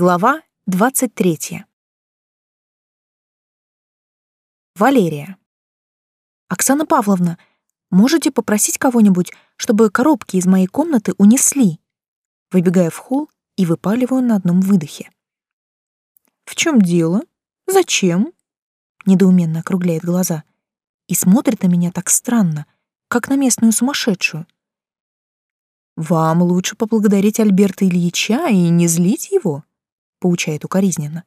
Глава 23. Валерия. Оксана Павловна, можете попросить кого-нибудь, чтобы коробки из моей комнаты унесли? Выбегаю в холл и выпаливаю на одном выдохе. В чем дело? Зачем? Недоуменно округляет глаза и смотрит на меня так странно, как на местную сумасшедшую. Вам лучше поблагодарить Альберта Ильича и не злить его поучает укоризненно.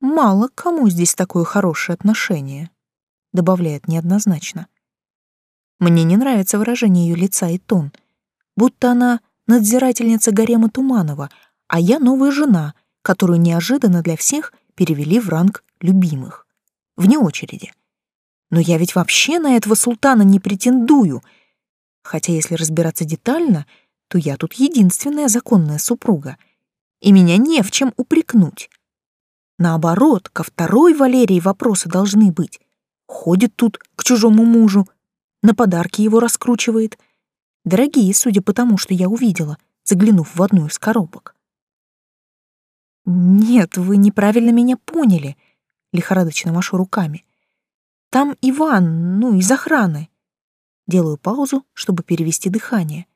Мало кому здесь такое хорошее отношение, добавляет неоднозначно. Мне не нравится выражение ее лица и тон, будто она надзирательница гарема Туманова, а я новая жена, которую неожиданно для всех перевели в ранг любимых, вне очереди. Но я ведь вообще на этого султана не претендую, хотя если разбираться детально, то я тут единственная законная супруга — и меня не в чем упрекнуть. Наоборот, ко второй Валерии вопросы должны быть. Ходит тут к чужому мужу, на подарки его раскручивает. Дорогие, судя по тому, что я увидела, заглянув в одну из коробок. «Нет, вы неправильно меня поняли», — лихорадочно машу руками. «Там Иван, ну, из охраны». Делаю паузу, чтобы перевести дыхание.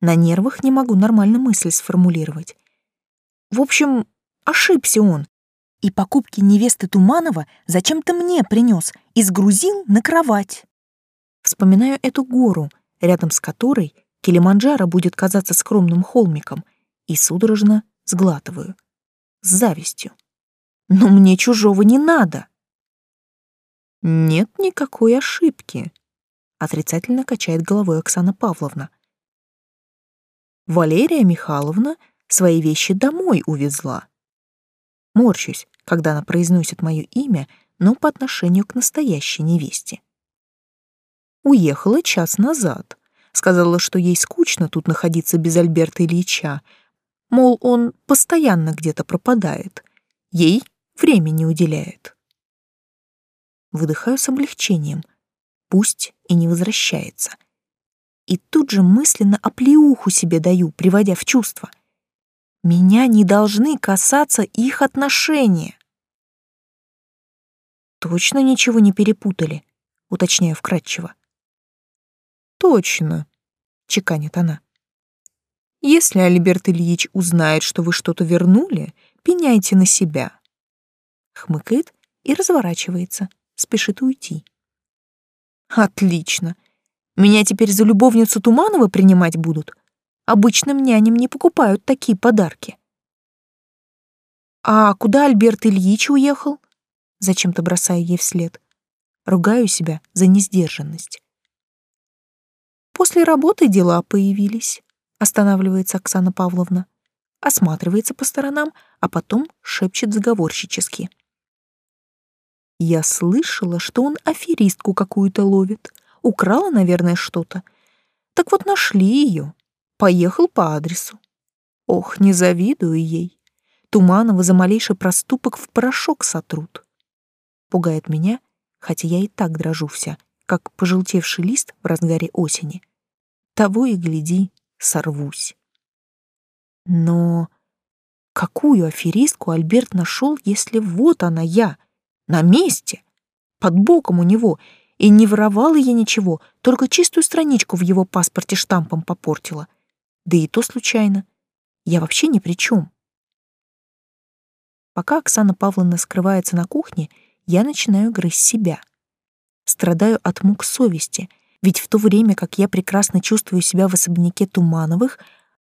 На нервах не могу нормально мысль сформулировать. В общем, ошибся он. И покупки невесты Туманова зачем-то мне принес и сгрузил на кровать. Вспоминаю эту гору, рядом с которой Килиманджаро будет казаться скромным холмиком, и судорожно сглатываю. С завистью. Но мне чужого не надо. Нет никакой ошибки, отрицательно качает головой Оксана Павловна. Валерия Михайловна — свои вещи домой увезла. Морщусь, когда она произносит мое имя, но по отношению к настоящей невесте. Уехала час назад. Сказала, что ей скучно тут находиться без Альберта Ильича. Мол, он постоянно где-то пропадает. Ей времени уделяет. Выдыхаю с облегчением. Пусть и не возвращается. И тут же мысленно оплеуху себе даю, приводя в чувство — меня не должны касаться их отношения. Точно ничего не перепутали, уточняю вкратчиво. Точно, чеканит она. Если Альберт Ильич узнает, что вы что-то вернули, пеняйте на себя. Хмыкает и разворачивается, спешит уйти. Отлично. Меня теперь за любовницу Туманова принимать будут? Обычным няням не покупают такие подарки. «А куда Альберт Ильич уехал?» Зачем-то бросаю ей вслед. Ругаю себя за несдержанность. После работы дела появились, останавливается Оксана Павловна, осматривается по сторонам, а потом шепчет заговорщически. Я слышала, что он аферистку какую-то ловит. Украла, наверное, что-то. Так вот нашли ее поехал по адресу. Ох, не завидую ей. Туманова за малейший проступок в порошок сотрут. Пугает меня, хотя я и так дрожу вся, как пожелтевший лист в разгаре осени. Того и гляди, сорвусь. Но какую аферистку Альберт нашел, если вот она я, на месте, под боком у него, и не воровала я ничего, только чистую страничку в его паспорте штампом попортила — да и то случайно. Я вообще ни при чем. Пока Оксана Павловна скрывается на кухне, я начинаю грызть себя. Страдаю от мук совести, ведь в то время, как я прекрасно чувствую себя в особняке Тумановых,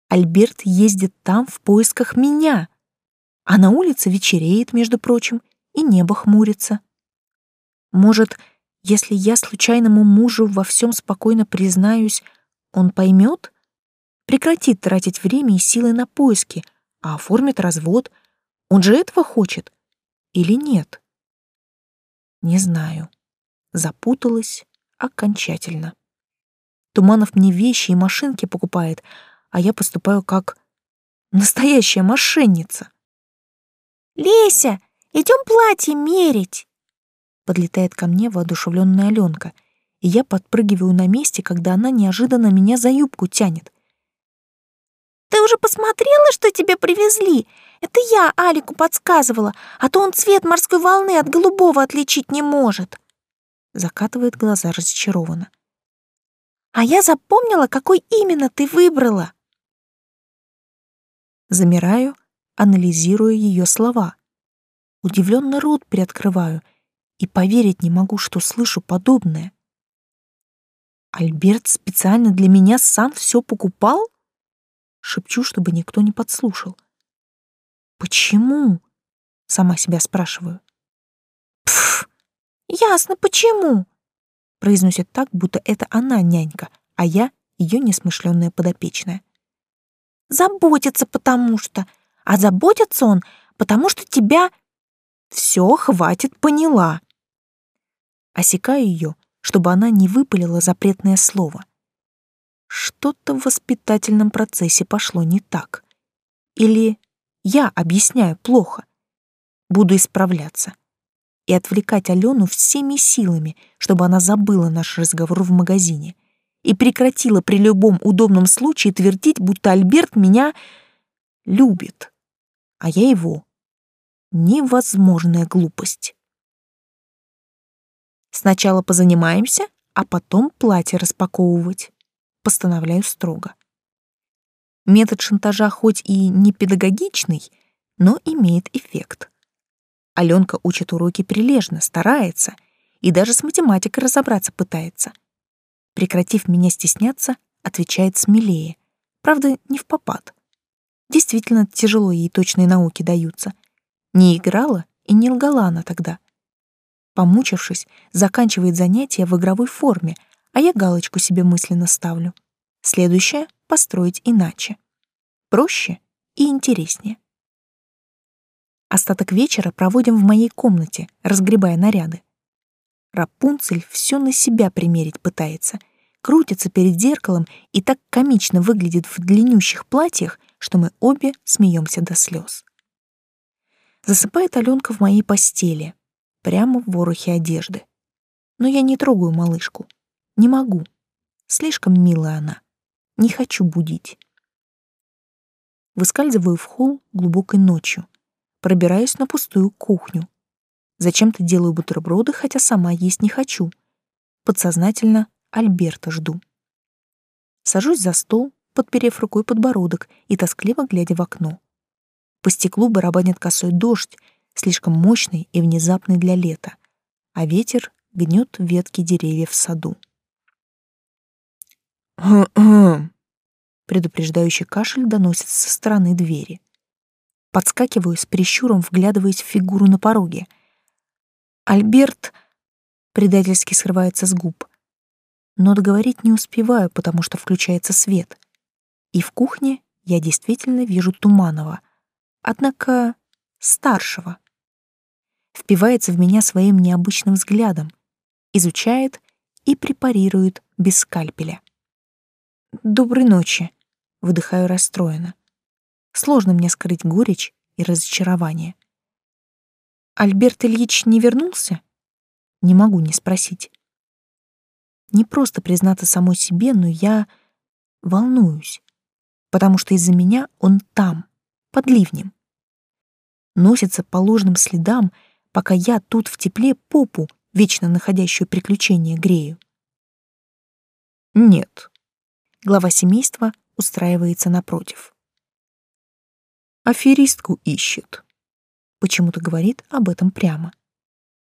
Альберт ездит там в поисках меня. А на улице вечереет, между прочим, и небо хмурится. Может, если я случайному мужу во всем спокойно признаюсь, он поймет, прекратит тратить время и силы на поиски, а оформит развод. Он же этого хочет. Или нет? Не знаю. Запуталась окончательно. Туманов мне вещи и машинки покупает, а я поступаю как настоящая мошенница. «Леся, идем платье мерить!» Подлетает ко мне воодушевленная Аленка, и я подпрыгиваю на месте, когда она неожиданно меня за юбку тянет. Ты уже посмотрела, что тебе привезли? Это я Алику подсказывала, а то он цвет морской волны от голубого отличить не может. Закатывает глаза разочарованно. А я запомнила, какой именно ты выбрала. Замираю, анализируя ее слова. Удивленно рот приоткрываю и поверить не могу, что слышу подобное. Альберт специально для меня сам все покупал? Шепчу, чтобы никто не подслушал. Почему? Сама себя спрашиваю. Пф, ясно, почему? Произносит так, будто это она нянька, а я ее несмышленная подопечная. Заботится, потому что... А заботится он, потому что тебя... Все, хватит, поняла. Осекаю ее, чтобы она не выпалила запретное слово. Что-то в воспитательном процессе пошло не так. Или я объясняю плохо. Буду исправляться. И отвлекать Алену всеми силами, чтобы она забыла наш разговор в магазине и прекратила при любом удобном случае твердить, будто Альберт меня любит, а я его. Невозможная глупость. Сначала позанимаемся, а потом платье распаковывать. Постановляю строго. Метод шантажа хоть и не педагогичный, но имеет эффект. Аленка учит уроки прилежно, старается и даже с математикой разобраться пытается. Прекратив меня стесняться, отвечает смелее. Правда, не в попад. Действительно тяжело ей точные науки даются. Не играла и не лгала она тогда. Помучившись, заканчивает занятие в игровой форме, а я галочку себе мысленно ставлю. Следующее — построить иначе. Проще и интереснее. Остаток вечера проводим в моей комнате, разгребая наряды. Рапунцель все на себя примерить пытается, крутится перед зеркалом и так комично выглядит в длиннющих платьях, что мы обе смеемся до слез. Засыпает Аленка в моей постели, прямо в ворохе одежды. Но я не трогаю малышку. Не могу. Слишком милая она. Не хочу будить. Выскальзываю в холл глубокой ночью. Пробираюсь на пустую кухню. Зачем-то делаю бутерброды, хотя сама есть не хочу. Подсознательно Альберта жду. Сажусь за стол, подперев рукой подбородок и тоскливо глядя в окно. По стеклу барабанит косой дождь, слишком мощный и внезапный для лета, а ветер гнет ветки деревьев в саду. Предупреждающий кашель доносится со стороны двери. Подскакиваю с прищуром, вглядываясь в фигуру на пороге. Альберт предательски срывается с губ. Но договорить не успеваю, потому что включается свет. И в кухне я действительно вижу Туманова, однако старшего. Впивается в меня своим необычным взглядом, изучает и препарирует без скальпеля. «Доброй ночи», — выдыхаю расстроенно. Сложно мне скрыть горечь и разочарование. «Альберт Ильич не вернулся?» Не могу не спросить. Не просто признаться самой себе, но я волнуюсь, потому что из-за меня он там, под ливнем. Носится по ложным следам, пока я тут в тепле попу, вечно находящую приключения, грею. Нет. Глава семейства устраивается напротив. Аферистку ищет. Почему-то говорит об этом прямо.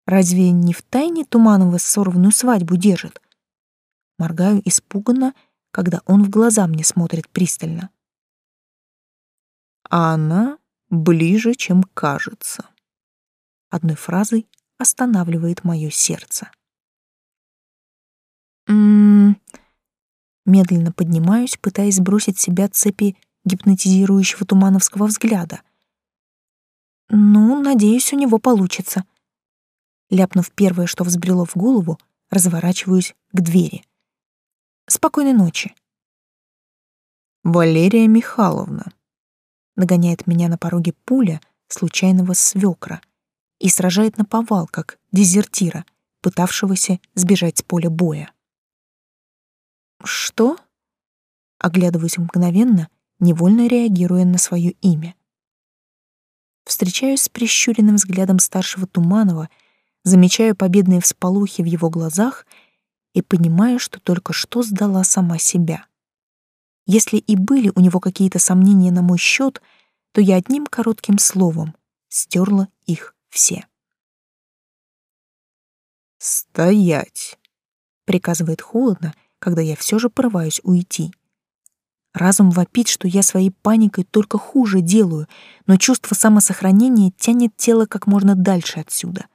Разве не в тайне Туманова сорванную свадьбу держит? Моргаю испуганно, когда он в глаза мне смотрит пристально. А она ближе, чем кажется. Одной фразой останавливает мое сердце. М -м -м. Медленно поднимаюсь, пытаясь сбросить с себя цепи гипнотизирующего тумановского взгляда. Ну, надеюсь, у него получится. Ляпнув первое, что взбрело в голову, разворачиваюсь к двери. Спокойной ночи. Валерия Михайловна нагоняет меня на пороге пуля случайного свекра и сражает на повал, как дезертира, пытавшегося сбежать с поля боя. «Что?» Оглядываюсь мгновенно невольно реагируя на свое имя. Встречаюсь с прищуренным взглядом старшего Туманова, замечаю победные всполухи в его глазах и понимаю, что только что сдала сама себя. Если и были у него какие-то сомнения на мой счет, то я одним коротким словом стерла их все. «Стоять!» — приказывает холодно, когда я все же порываюсь уйти. Разум вопит, что я своей паникой только хуже делаю, но чувство самосохранения тянет тело как можно дальше отсюда.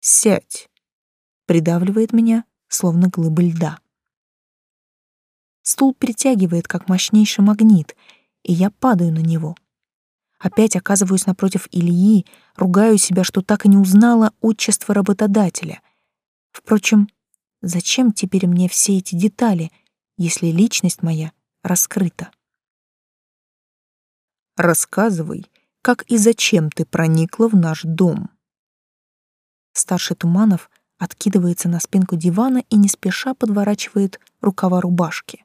«Сядь!» — придавливает меня, словно глыбы льда. Стул притягивает, как мощнейший магнит, и я падаю на него. Опять оказываюсь напротив Ильи, ругаю себя, что так и не узнала отчество работодателя. Впрочем, зачем теперь мне все эти детали — если личность моя раскрыта. Рассказывай, как и зачем ты проникла в наш дом. Старший Туманов откидывается на спинку дивана и не спеша подворачивает рукава рубашки.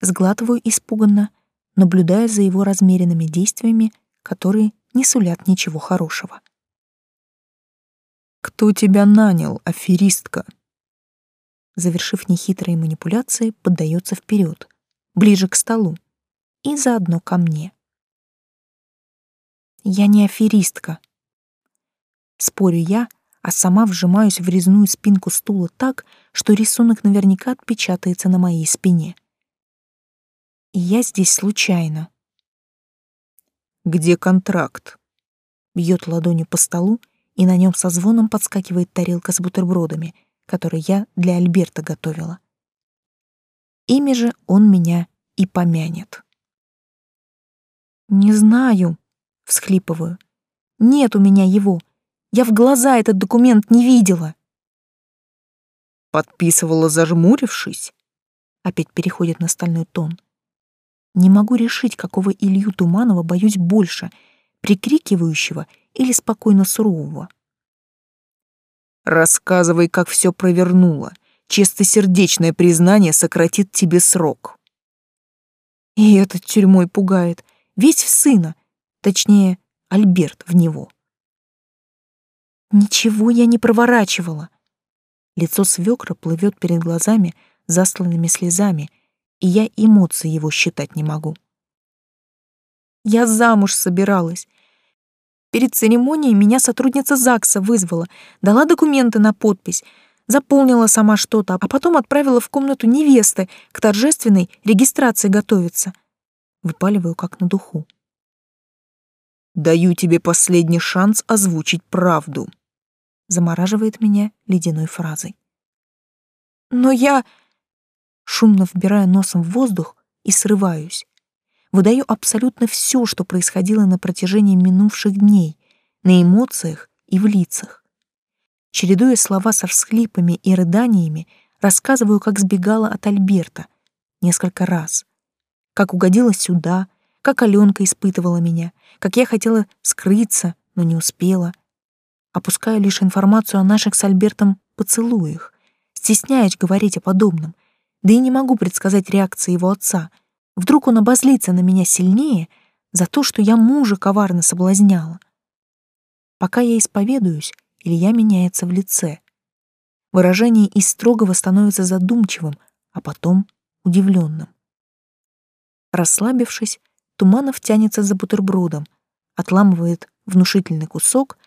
Сглатываю испуганно, наблюдая за его размеренными действиями, которые не сулят ничего хорошего. «Кто тебя нанял, аферистка?» Завершив нехитрые манипуляции, поддается вперед, ближе к столу и заодно ко мне. Я не аферистка. Спорю я, а сама вжимаюсь в резную спинку стула так, что рисунок наверняка отпечатается на моей спине. И я здесь случайно. «Где контракт?» Бьет ладонью по столу, и на нем со звоном подскакивает тарелка с бутербродами — который я для Альберта готовила. Ими же он меня и помянет. «Не знаю», — всхлипываю. «Нет у меня его. Я в глаза этот документ не видела». «Подписывала, зажмурившись?» Опять переходит на стальной тон. Не могу решить, какого Илью Туманова боюсь больше, прикрикивающего или спокойно сурового. Рассказывай, как все провернуло. Чистосердечное признание сократит тебе срок. И этот тюрьмой пугает. Весь в сына. Точнее, Альберт в него. Ничего я не проворачивала. Лицо свекра плывет перед глазами, засланными слезами, и я эмоции его считать не могу. Я замуж собиралась. Перед церемонией меня сотрудница ЗАГСа вызвала, дала документы на подпись, заполнила сама что-то, а потом отправила в комнату невесты к торжественной регистрации готовиться. Выпаливаю как на духу. «Даю тебе последний шанс озвучить правду», замораживает меня ледяной фразой. «Но я...» Шумно вбирая носом в воздух и срываюсь выдаю абсолютно все, что происходило на протяжении минувших дней, на эмоциях и в лицах. Чередуя слова со всхлипами и рыданиями, рассказываю, как сбегала от Альберта. Несколько раз, как угодила сюда, как Аленка испытывала меня, как я хотела скрыться, но не успела. Опускаю лишь информацию о наших с Альбертом поцелуях, стесняюсь говорить о подобном, да и не могу предсказать реакции его отца — Вдруг он обозлится на меня сильнее за то, что я мужа коварно соблазняла. Пока я исповедуюсь, Илья меняется в лице. Выражение из строгого становится задумчивым, а потом удивленным. Расслабившись, Туманов тянется за бутербродом, отламывает внушительный кусок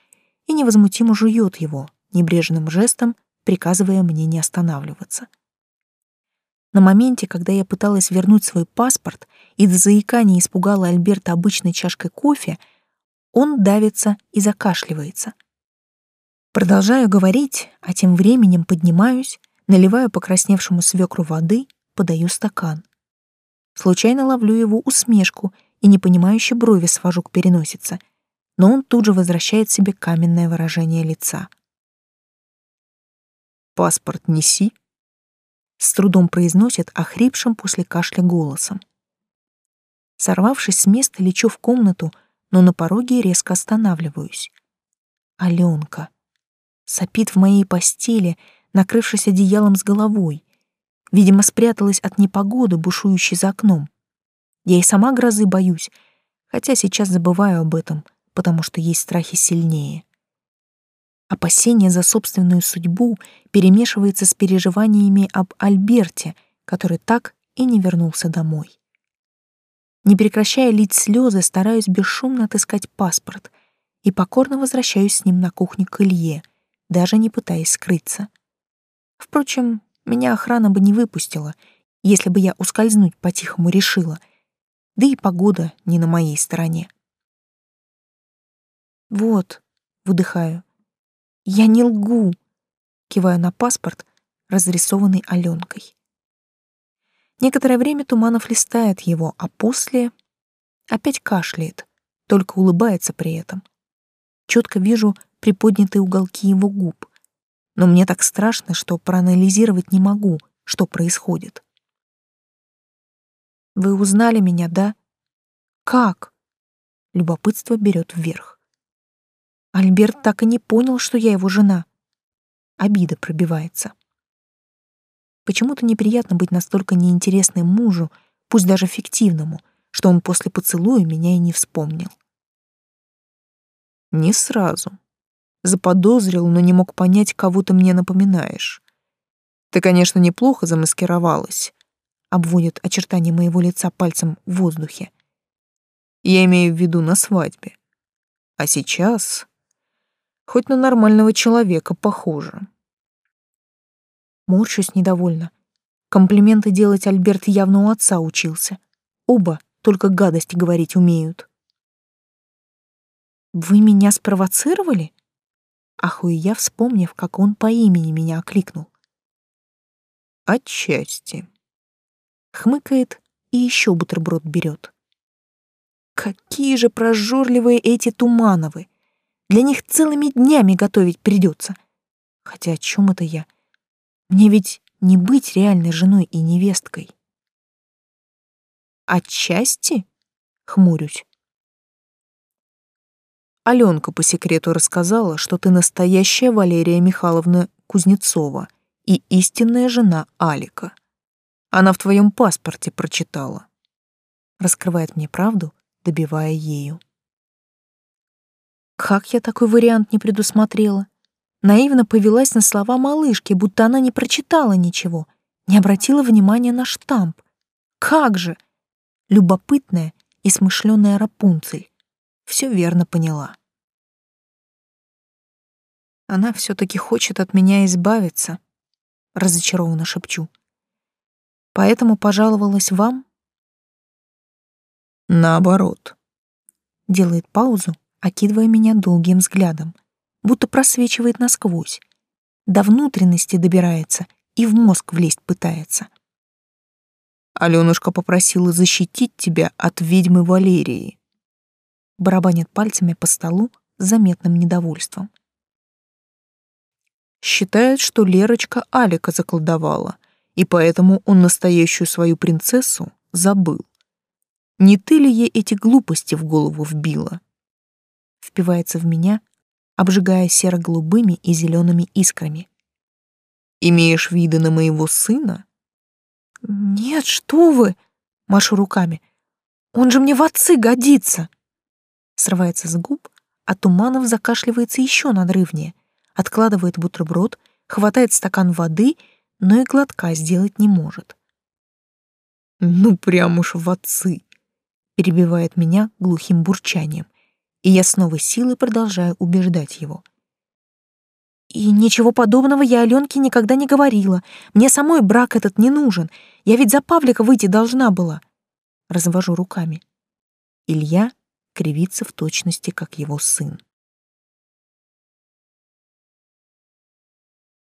и невозмутимо жует его, небрежным жестом приказывая мне не останавливаться. На моменте, когда я пыталась вернуть свой паспорт и до заикания испугала Альберта обычной чашкой кофе, он давится и закашливается. Продолжаю говорить, а тем временем поднимаюсь, наливаю покрасневшему свекру воды, подаю стакан. Случайно ловлю его усмешку и непонимающе брови свожу к переносице, но он тут же возвращает себе каменное выражение лица. «Паспорт неси», с трудом произносит охрипшим после кашля голосом. Сорвавшись с места, лечу в комнату, но на пороге резко останавливаюсь. Аленка сопит в моей постели, накрывшись одеялом с головой. Видимо, спряталась от непогоды, бушующей за окном. Я и сама грозы боюсь, хотя сейчас забываю об этом, потому что есть страхи сильнее. Опасение за собственную судьбу перемешивается с переживаниями об Альберте, который так и не вернулся домой. Не прекращая лить слезы, стараюсь бесшумно отыскать паспорт и покорно возвращаюсь с ним на кухню к Илье, даже не пытаясь скрыться. Впрочем, меня охрана бы не выпустила, если бы я ускользнуть по-тихому решила, да и погода не на моей стороне. «Вот», — выдыхаю, — «я не лгу», — киваю на паспорт, разрисованный Аленкой. Некоторое время Туманов листает его, а после опять кашляет, только улыбается при этом. Четко вижу приподнятые уголки его губ, но мне так страшно, что проанализировать не могу, что происходит. Вы узнали меня, да? Как? Любопытство берет вверх. Альберт так и не понял, что я его жена. Обида пробивается. Почему-то неприятно быть настолько неинтересным мужу, пусть даже фиктивному, что он после поцелуя меня и не вспомнил. Не сразу. Заподозрил, но не мог понять, кого ты мне напоминаешь. Ты, конечно, неплохо замаскировалась. Обводит очертания моего лица пальцем в воздухе. Я имею в виду на свадьбе. А сейчас хоть на нормального человека похоже. Морщусь недовольно. Комплименты делать Альберт явно у отца учился. Оба только гадости говорить умеют. «Вы меня спровоцировали?» Ахую я, вспомнив, как он по имени меня окликнул. «Отчасти». Хмыкает и еще бутерброд берет. Какие же прожорливые эти Тумановы! Для них целыми днями готовить придется. Хотя о чем это я? Мне ведь не быть реальной женой и невесткой. Отчасти? Хмурюсь. Аленка по секрету рассказала, что ты настоящая Валерия Михайловна Кузнецова и истинная жена Алика. Она в твоем паспорте прочитала. Раскрывает мне правду, добивая ею. Как я такой вариант не предусмотрела? наивно повелась на слова малышки, будто она не прочитала ничего, не обратила внимания на штамп. Как же! Любопытная и смышленая Рапунцель. Все верно поняла. Она все-таки хочет от меня избавиться, разочарованно шепчу. Поэтому пожаловалась вам? Наоборот. Делает паузу, окидывая меня долгим взглядом будто просвечивает насквозь. До внутренности добирается и в мозг влезть пытается. Алёнушка попросила защитить тебя от ведьмы Валерии. Барабанит пальцами по столу с заметным недовольством. Считает, что Лерочка Алика заколдовала, и поэтому он настоящую свою принцессу забыл. Не ты ли ей эти глупости в голову вбила? Впивается в меня, обжигая серо-голубыми и зелеными искрами. «Имеешь виды на моего сына?» «Нет, что вы!» — машу руками. «Он же мне в отцы годится!» Срывается с губ, а Туманов закашливается еще надрывнее, откладывает бутерброд, хватает стакан воды, но и глотка сделать не может. «Ну, прям уж в отцы!» — перебивает меня глухим бурчанием и я с новой силой продолжаю убеждать его. И ничего подобного я Аленке никогда не говорила. Мне самой брак этот не нужен. Я ведь за Павлика выйти должна была. Развожу руками. Илья кривится в точности, как его сын.